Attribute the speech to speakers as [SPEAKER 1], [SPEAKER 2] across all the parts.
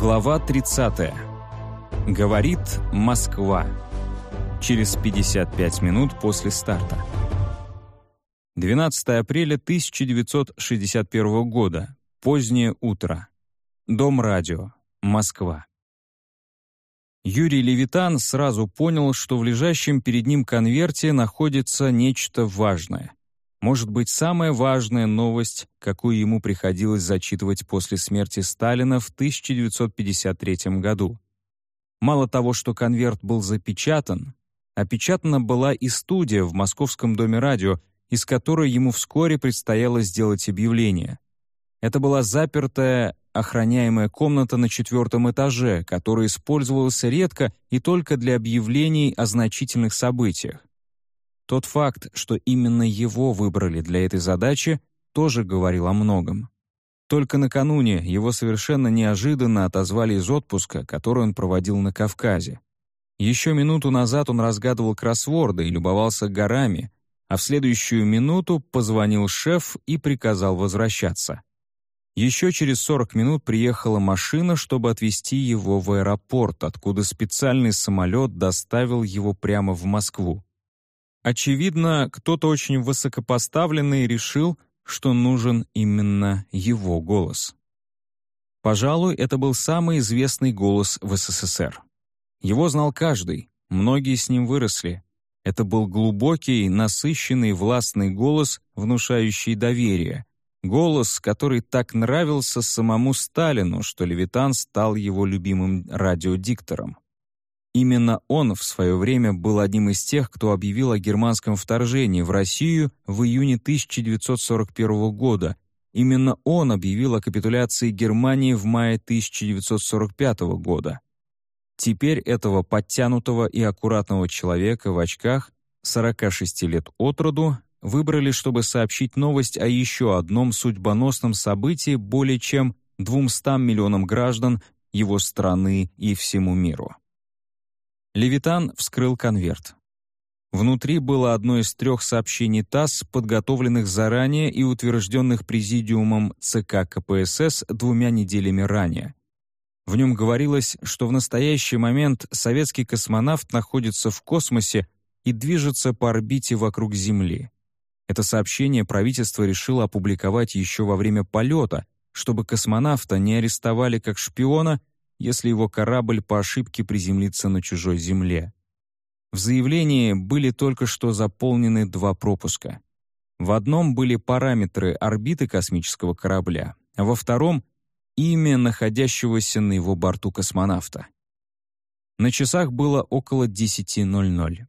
[SPEAKER 1] Глава 30. Говорит Москва. Через 55 минут после старта. 12 апреля 1961 года. Позднее утро. Дом радио. Москва. Юрий Левитан сразу понял, что в лежащем перед ним конверте находится нечто важное. Может быть, самая важная новость, какую ему приходилось зачитывать после смерти Сталина в 1953 году. Мало того, что конверт был запечатан, опечатана была и студия в Московском доме радио, из которой ему вскоре предстояло сделать объявление. Это была запертая, охраняемая комната на четвертом этаже, которая использовалась редко и только для объявлений о значительных событиях. Тот факт, что именно его выбрали для этой задачи, тоже говорил о многом. Только накануне его совершенно неожиданно отозвали из отпуска, который он проводил на Кавказе. Еще минуту назад он разгадывал кроссворды и любовался горами, а в следующую минуту позвонил шеф и приказал возвращаться. Еще через 40 минут приехала машина, чтобы отвезти его в аэропорт, откуда специальный самолет доставил его прямо в Москву. Очевидно, кто-то очень высокопоставленный решил, что нужен именно его голос. Пожалуй, это был самый известный голос в СССР. Его знал каждый, многие с ним выросли. Это был глубокий, насыщенный, властный голос, внушающий доверие. Голос, который так нравился самому Сталину, что Левитан стал его любимым радиодиктором. Именно он в свое время был одним из тех, кто объявил о германском вторжении в Россию в июне 1941 года. Именно он объявил о капитуляции Германии в мае 1945 года. Теперь этого подтянутого и аккуратного человека в очках, 46 лет от роду, выбрали, чтобы сообщить новость о еще одном судьбоносном событии более чем 200 миллионам граждан его страны и всему миру. Левитан вскрыл конверт. Внутри было одно из трех сообщений ТАСС, подготовленных заранее и утвержденных Президиумом ЦК КПСС двумя неделями ранее. В нем говорилось, что в настоящий момент советский космонавт находится в космосе и движется по орбите вокруг Земли. Это сообщение правительство решило опубликовать еще во время полета, чтобы космонавта не арестовали как шпиона если его корабль по ошибке приземлится на чужой земле. В заявлении были только что заполнены два пропуска. В одном были параметры орбиты космического корабля, а во втором — имя находящегося на его борту космонавта. На часах было около 10.00.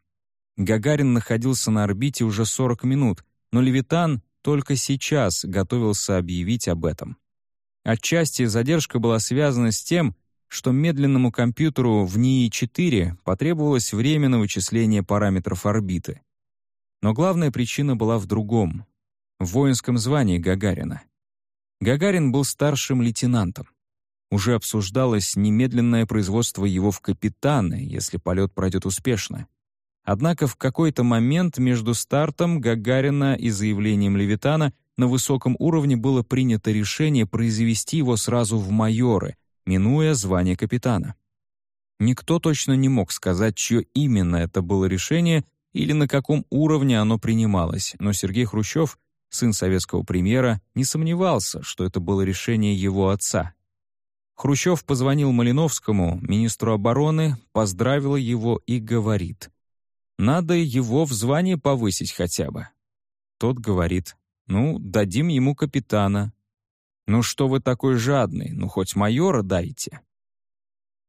[SPEAKER 1] Гагарин находился на орбите уже 40 минут, но Левитан только сейчас готовился объявить об этом. Отчасти задержка была связана с тем, что медленному компьютеру в НИИ-4 потребовалось время на вычисление параметров орбиты. Но главная причина была в другом — в воинском звании Гагарина. Гагарин был старшим лейтенантом. Уже обсуждалось немедленное производство его в капитаны, если полет пройдет успешно. Однако в какой-то момент между стартом Гагарина и заявлением Левитана на высоком уровне было принято решение произвести его сразу в майоры, минуя звание капитана. Никто точно не мог сказать, чье именно это было решение или на каком уровне оно принималось, но Сергей Хрущев, сын советского премьера, не сомневался, что это было решение его отца. Хрущев позвонил Малиновскому, министру обороны, поздравил его и говорит, «Надо его в звании повысить хотя бы». Тот говорит, «Ну, дадим ему капитана, «Ну что вы такой жадный? Ну хоть майора дайте».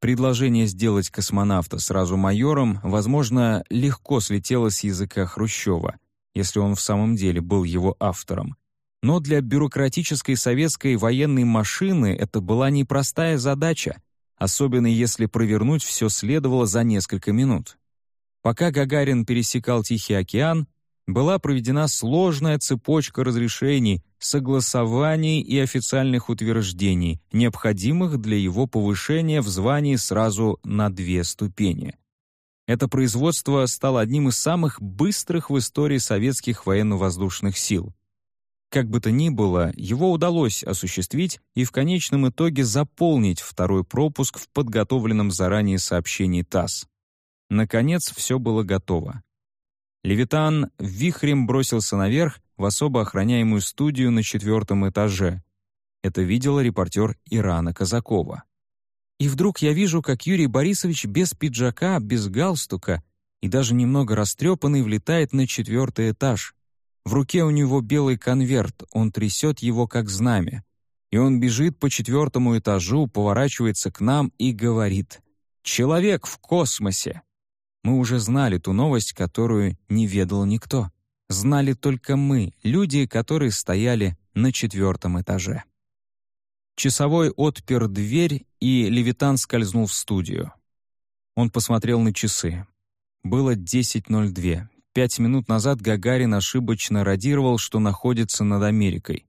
[SPEAKER 1] Предложение сделать космонавта сразу майором, возможно, легко слетело с языка Хрущева, если он в самом деле был его автором. Но для бюрократической советской военной машины это была непростая задача, особенно если провернуть все следовало за несколько минут. Пока Гагарин пересекал Тихий океан, была проведена сложная цепочка разрешений, согласований и официальных утверждений, необходимых для его повышения в звании сразу на две ступени. Это производство стало одним из самых быстрых в истории советских военно-воздушных сил. Как бы то ни было, его удалось осуществить и в конечном итоге заполнить второй пропуск в подготовленном заранее сообщении ТАСС. Наконец, все было готово. Левитан вихрем бросился наверх в особо охраняемую студию на четвертом этаже. Это видела репортер Ирана Казакова. И вдруг я вижу, как Юрий Борисович без пиджака, без галстука и даже немного растрепанный влетает на четвертый этаж. В руке у него белый конверт, он трясет его как знамя. И он бежит по четвертому этажу, поворачивается к нам и говорит «Человек в космосе!» Мы уже знали ту новость, которую не ведал никто. Знали только мы, люди, которые стояли на четвертом этаже. Часовой отпер дверь, и Левитан скользнул в студию. Он посмотрел на часы. Было 10.02. Пять минут назад Гагарин ошибочно радировал, что находится над Америкой.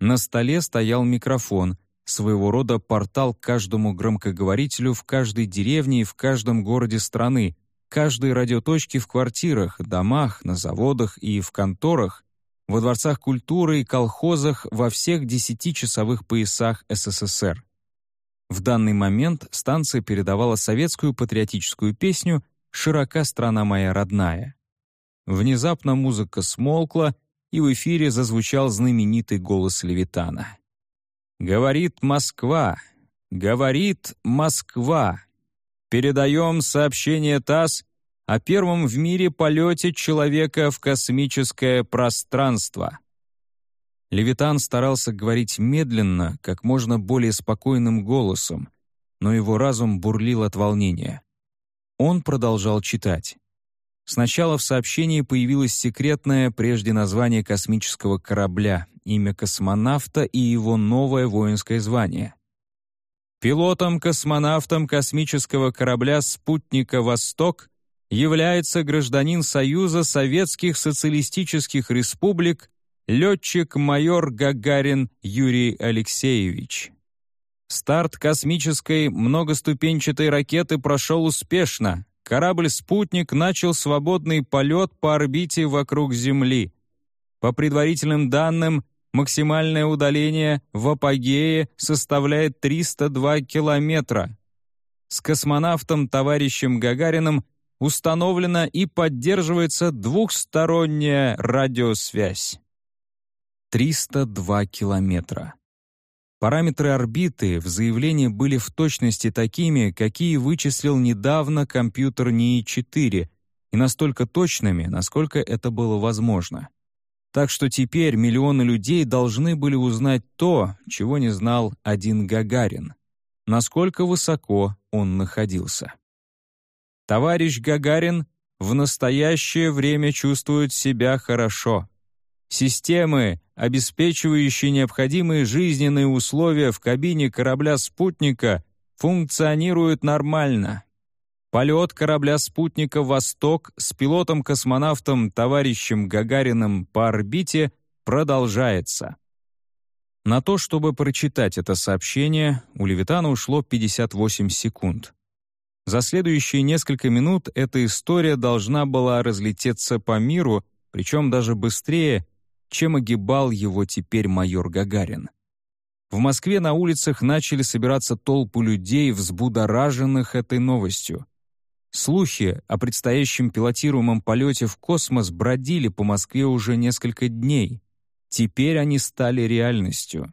[SPEAKER 1] На столе стоял микрофон, своего рода портал каждому громкоговорителю в каждой деревне и в каждом городе страны, каждой радиоточке в квартирах, домах, на заводах и в конторах, во дворцах культуры и колхозах во всех десятичасовых поясах СССР. В данный момент станция передавала советскую патриотическую песню «Широка страна моя родная». Внезапно музыка смолкла, и в эфире зазвучал знаменитый голос Левитана. «Говорит Москва! Говорит Москва!» Передаем сообщение ТАСС о первом в мире полете человека в космическое пространство. Левитан старался говорить медленно, как можно более спокойным голосом, но его разум бурлил от волнения. Он продолжал читать. Сначала в сообщении появилось секретное прежде название космического корабля, имя космонавта и его новое воинское звание. Пилотом-космонавтом космического корабля «Спутника Восток» является гражданин Союза Советских Социалистических Республик летчик-майор Гагарин Юрий Алексеевич. Старт космической многоступенчатой ракеты прошел успешно. Корабль-спутник начал свободный полет по орбите вокруг Земли. По предварительным данным, максимальное удаление в апогее составляет 302 километра. С космонавтом товарищем Гагариным установлена и поддерживается двухсторонняя радиосвязь. 302 километра. Параметры орбиты в заявлении были в точности такими, какие вычислил недавно компьютер НИИ-4, и настолько точными, насколько это было возможно. Так что теперь миллионы людей должны были узнать то, чего не знал один Гагарин. Насколько высоко он находился. Товарищ Гагарин в настоящее время чувствует себя хорошо. Системы, обеспечивающие необходимые жизненные условия в кабине корабля-спутника, функционируют нормально. Полет корабля-спутника «Восток» с пилотом-космонавтом товарищем Гагариным по орбите продолжается. На то, чтобы прочитать это сообщение, у Левитана ушло 58 секунд. За следующие несколько минут эта история должна была разлететься по миру, причем даже быстрее, чем огибал его теперь майор Гагарин. В Москве на улицах начали собираться толпы людей, взбудораженных этой новостью. Слухи о предстоящем пилотируемом полете в космос бродили по Москве уже несколько дней. Теперь они стали реальностью.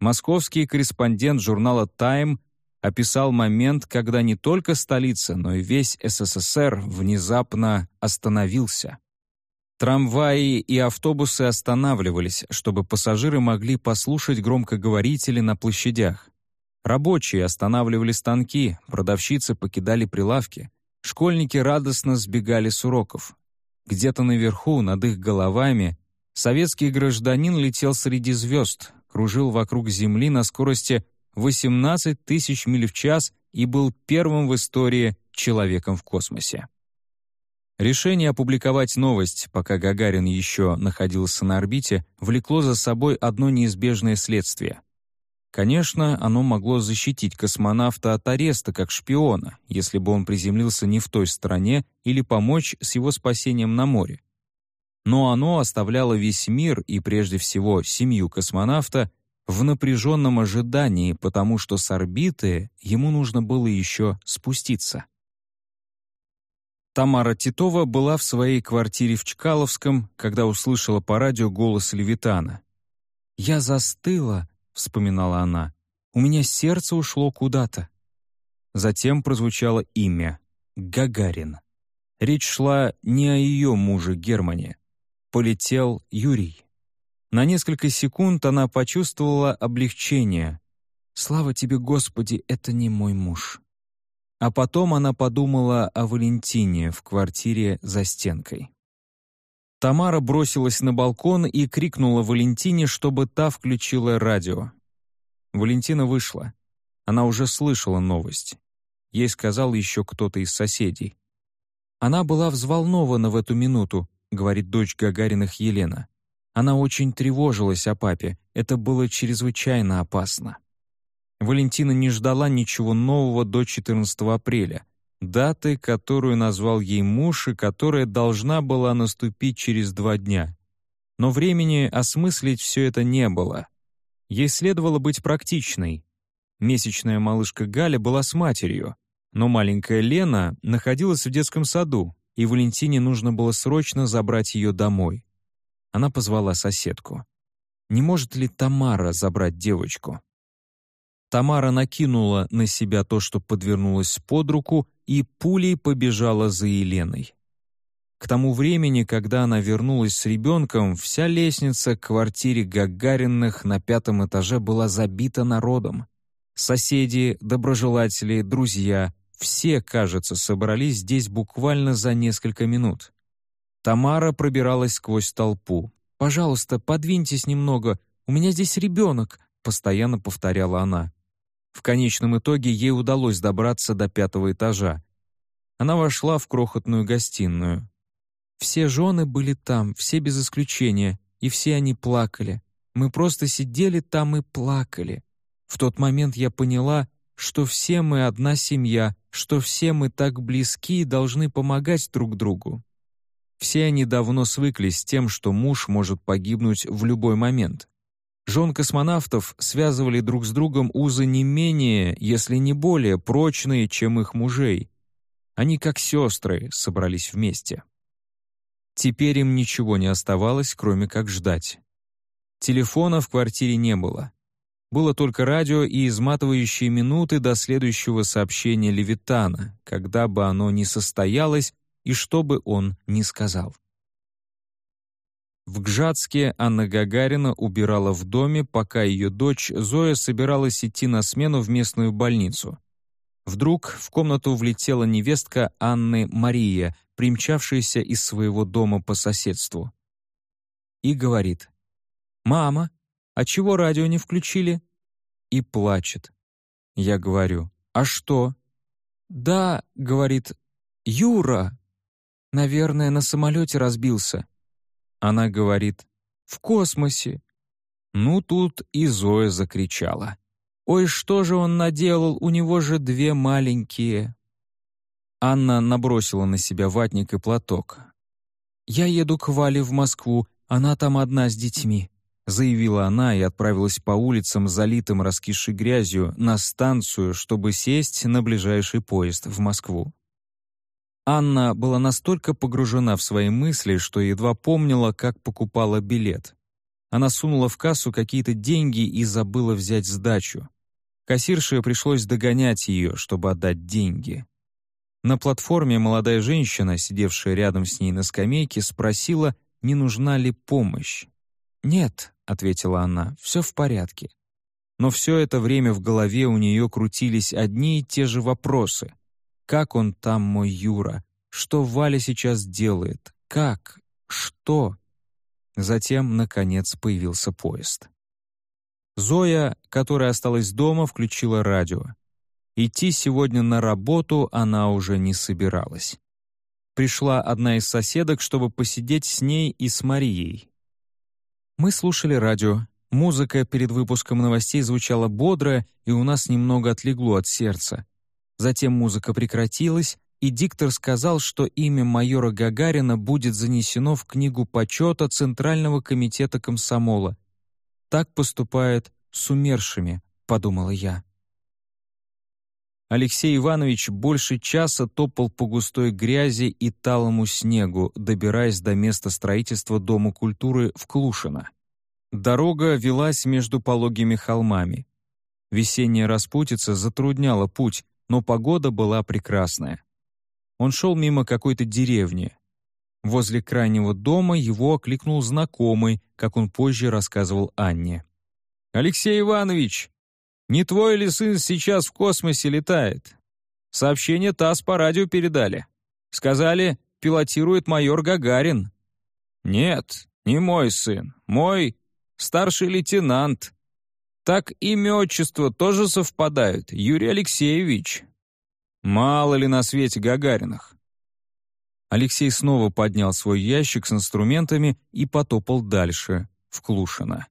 [SPEAKER 1] Московский корреспондент журнала «Тайм» описал момент, когда не только столица, но и весь СССР внезапно остановился. Трамваи и автобусы останавливались, чтобы пассажиры могли послушать громкоговорители на площадях. Рабочие останавливали станки, продавщицы покидали прилавки, школьники радостно сбегали с уроков. Где-то наверху, над их головами, советский гражданин летел среди звезд, кружил вокруг Земли на скорости 18 тысяч миль в час и был первым в истории человеком в космосе. Решение опубликовать новость, пока Гагарин еще находился на орбите, влекло за собой одно неизбежное следствие — Конечно, оно могло защитить космонавта от ареста как шпиона, если бы он приземлился не в той стране или помочь с его спасением на море. но оно оставляло весь мир и прежде всего семью космонавта в напряженном ожидании, потому что с орбиты ему нужно было еще спуститься. Тамара Титова была в своей квартире в Чкаловском, когда услышала по радио голос Левитана. «Я застыла», — вспоминала она, — «у меня сердце ушло куда-то». Затем прозвучало имя — Гагарин. Речь шла не о ее муже Германе. Полетел Юрий. На несколько секунд она почувствовала облегчение. «Слава тебе, Господи, это не мой муж». А потом она подумала о Валентине в квартире за стенкой. Тамара бросилась на балкон и крикнула Валентине, чтобы та включила радио. Валентина вышла. Она уже слышала новость. Ей сказал еще кто-то из соседей. Она была взволнована в эту минуту, говорит дочь Гагариных Елена. Она очень тревожилась о папе, это было чрезвычайно опасно. Валентина не ждала ничего нового до 14 апреля, даты, которую назвал ей муж и которая должна была наступить через два дня. Но времени осмыслить все это не было. Ей следовало быть практичной. Месячная малышка Галя была с матерью, но маленькая Лена находилась в детском саду, и Валентине нужно было срочно забрать ее домой. Она позвала соседку. Не может ли Тамара забрать девочку? Тамара накинула на себя то, что подвернулось под руку, и пулей побежала за Еленой. К тому времени, когда она вернулась с ребенком, вся лестница к квартире Гагариных на пятом этаже была забита народом. Соседи, доброжелатели, друзья — все, кажется, собрались здесь буквально за несколько минут. Тамара пробиралась сквозь толпу. «Пожалуйста, подвиньтесь немного, у меня здесь ребенок», — постоянно повторяла она. В конечном итоге ей удалось добраться до пятого этажа. Она вошла в крохотную гостиную. Все жены были там, все без исключения, и все они плакали. Мы просто сидели там и плакали. В тот момент я поняла, что все мы одна семья, что все мы так близки и должны помогать друг другу. Все они давно свыклись с тем, что муж может погибнуть в любой момент. Жен космонавтов связывали друг с другом узы не менее, если не более прочные, чем их мужей. Они как сестры собрались вместе. Теперь им ничего не оставалось, кроме как ждать. Телефона в квартире не было. Было только радио и изматывающие минуты до следующего сообщения Левитана, когда бы оно ни состоялось и что бы он ни сказал. В Гжатске Анна Гагарина убирала в доме, пока ее дочь Зоя собиралась идти на смену в местную больницу. Вдруг в комнату влетела невестка Анны Мария, примчавшаяся из своего дома по соседству. И говорит, «Мама, а чего радио не включили?» И плачет. Я говорю, «А что?» «Да», — говорит, «Юра!» «Наверное, на самолете разбился». Она говорит, «В космосе». Ну, тут и Зоя закричала. «Ой, что же он наделал, у него же две маленькие». Анна набросила на себя ватник и платок. «Я еду к Вале в Москву, она там одна с детьми заявила она и отправилась по улицам, залитым раскисшей грязью, на станцию, чтобы сесть на ближайший поезд в Москву. Анна была настолько погружена в свои мысли, что едва помнила, как покупала билет. Она сунула в кассу какие-то деньги и забыла взять сдачу. Кассирше пришлось догонять ее, чтобы отдать деньги. На платформе молодая женщина, сидевшая рядом с ней на скамейке, спросила, не нужна ли помощь. «Нет», — ответила она, — «все в порядке». Но все это время в голове у нее крутились одни и те же вопросы. Как он там, мой Юра? Что Валя сейчас делает? Как? Что? Затем, наконец, появился поезд. Зоя, которая осталась дома, включила радио. Идти сегодня на работу она уже не собиралась. Пришла одна из соседок, чтобы посидеть с ней и с Марией. Мы слушали радио. Музыка перед выпуском новостей звучала бодро, и у нас немного отлегло от сердца. Затем музыка прекратилась, и диктор сказал, что имя майора Гагарина будет занесено в книгу почета Центрального комитета комсомола. Так поступает с умершими, подумала я. Алексей Иванович больше часа топал по густой грязи и талому снегу, добираясь до места строительства Дома культуры в Клушино. Дорога велась между пологими холмами. Весенняя распутица затрудняла путь, но погода была прекрасная. Он шел мимо какой-то деревни. Возле крайнего дома его окликнул знакомый, как он позже рассказывал Анне. «Алексей Иванович, не твой ли сын сейчас в космосе летает? Сообщение ТАСС по радио передали. Сказали, пилотирует майор Гагарин. Нет, не мой сын. Мой старший лейтенант. Так имя отчество тоже совпадают. Юрий Алексеевич. Мало ли на свете Гагариных. Алексей снова поднял свой ящик с инструментами и потопал дальше, в Клушино.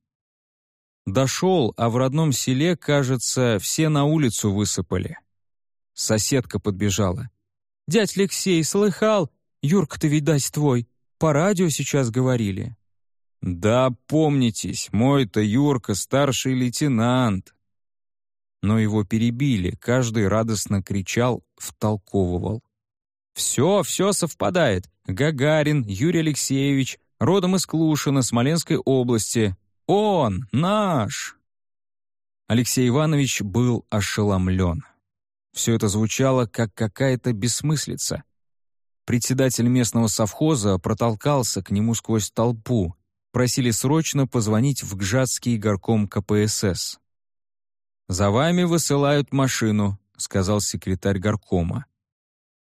[SPEAKER 1] Дошел, а в родном селе, кажется, все на улицу высыпали. Соседка подбежала. «Дядь Алексей, слыхал? Юрка-то, видать, твой. По радио сейчас говорили». «Да, помнитесь, мой-то Юрка старший лейтенант». Но его перебили, каждый радостно кричал, втолковывал. «Все, все совпадает. Гагарин, Юрий Алексеевич, родом из Клушина, Смоленской области, он, наш!» Алексей Иванович был ошеломлен. Все это звучало, как какая-то бессмыслица. Председатель местного совхоза протолкался к нему сквозь толпу. Просили срочно позвонить в Гжатский горком КПСС. «За вами высылают машину», — сказал секретарь горкома.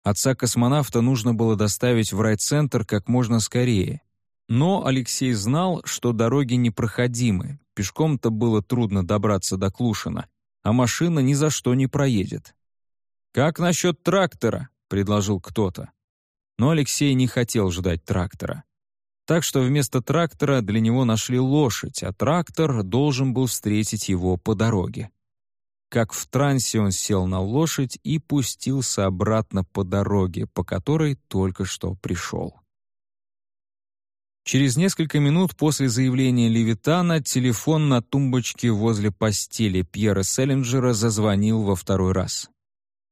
[SPEAKER 1] Отца космонавта нужно было доставить в райцентр как можно скорее. Но Алексей знал, что дороги непроходимы, пешком-то было трудно добраться до Клушина, а машина ни за что не проедет. «Как насчет трактора?» — предложил кто-то. Но Алексей не хотел ждать трактора. Так что вместо трактора для него нашли лошадь, а трактор должен был встретить его по дороге. Как в трансе он сел на лошадь и пустился обратно по дороге, по которой только что пришел. Через несколько минут после заявления Левитана телефон на тумбочке возле постели Пьера Селлинджера зазвонил во второй раз.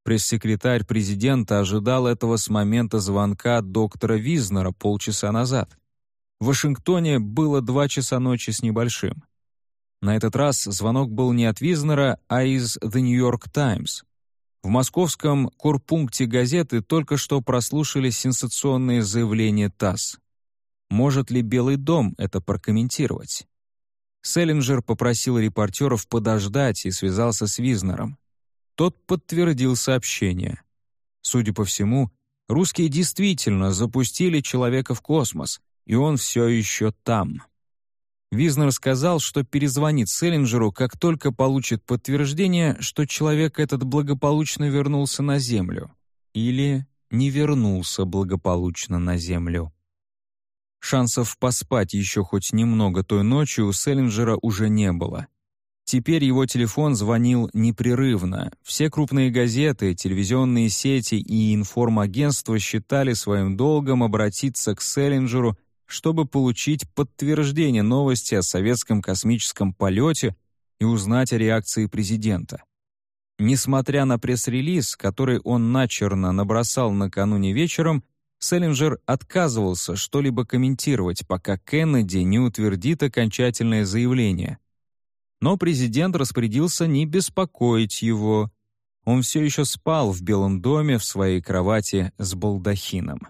[SPEAKER 1] Пресс-секретарь президента ожидал этого с момента звонка доктора Визнера полчаса назад. В Вашингтоне было два часа ночи с небольшим. На этот раз звонок был не от Визнера, а из The New York Times. В московском корпункте газеты только что прослушали сенсационные заявления ТАСС. Может ли Белый дом это прокомментировать? Селлинджер попросил репортеров подождать и связался с Визнером. Тот подтвердил сообщение. Судя по всему, русские действительно запустили человека в космос, и он все еще там. Визнер сказал, что перезвонит Селлинджеру, как только получит подтверждение, что человек этот благополучно вернулся на Землю. Или не вернулся благополучно на Землю. Шансов поспать еще хоть немного той ночью у Селлинджера уже не было. Теперь его телефон звонил непрерывно. Все крупные газеты, телевизионные сети и информагентства считали своим долгом обратиться к Селлинджеру, чтобы получить подтверждение новости о советском космическом полете и узнать о реакции президента. Несмотря на пресс-релиз, который он начерно набросал накануне вечером, Селлинджер отказывался что-либо комментировать, пока Кеннеди не утвердит окончательное заявление. Но президент распорядился не беспокоить его. Он все еще спал в Белом доме в своей кровати с балдахином.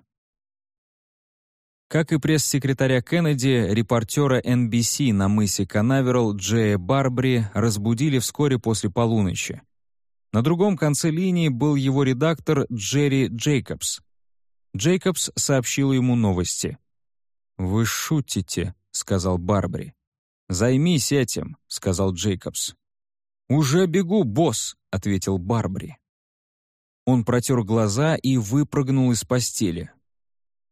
[SPEAKER 1] Как и пресс-секретаря Кеннеди, репортера NBC на мысе Канаверал Джея Барбри разбудили вскоре после полуночи. На другом конце линии был его редактор Джерри Джейкобс, Джейкобс сообщил ему новости. «Вы шутите», — сказал Барбари. «Займись этим», — сказал Джейкобс. «Уже бегу, босс», — ответил Барбари. Он протер глаза и выпрыгнул из постели.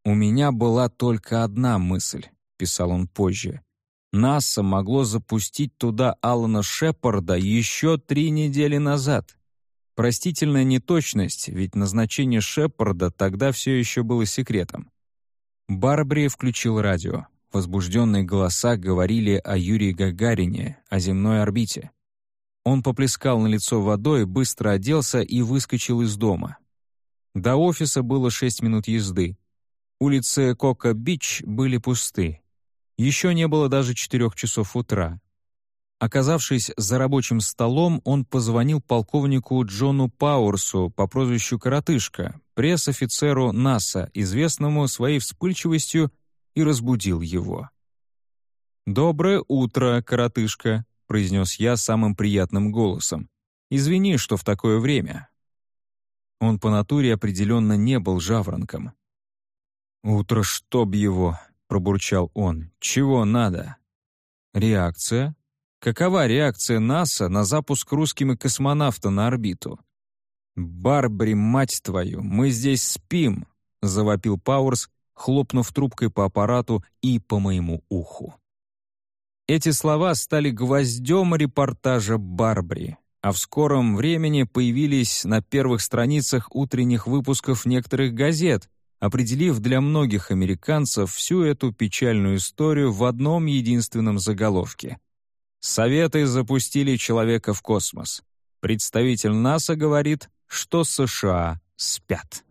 [SPEAKER 1] «У меня была только одна мысль», — писал он позже. «НАСА могло запустить туда Алана Шепарда еще три недели назад. Простительная неточность, ведь назначение Шепарда тогда все еще было секретом. Барбри включил радио. Возбужденные голоса говорили о Юрии Гагарине, о земной орбите. Он поплескал на лицо водой, быстро оделся и выскочил из дома. До офиса было шесть минут езды. Улицы Кока-Бич были пусты. Еще не было даже четырех часов утра. Оказавшись за рабочим столом, он позвонил полковнику Джону Пауэрсу по прозвищу «Коротышка», пресс-офицеру НАСА, известному своей вспыльчивостью, и разбудил его. «Доброе утро, коротышка», — произнес я самым приятным голосом. «Извини, что в такое время». Он по натуре определенно не был жаворонком. «Утро чтоб его», — пробурчал он. «Чего надо?» «Реакция?» Какова реакция НАСА на запуск русскими космонавта на орбиту? «Барбари, мать твою, мы здесь спим!» — завопил Пауэрс, хлопнув трубкой по аппарату и по моему уху. Эти слова стали гвоздем репортажа Барбари, а в скором времени появились на первых страницах утренних выпусков некоторых газет, определив для многих американцев всю эту печальную историю в одном единственном заголовке. Советы запустили человека в космос. Представитель НАСА говорит, что США спят.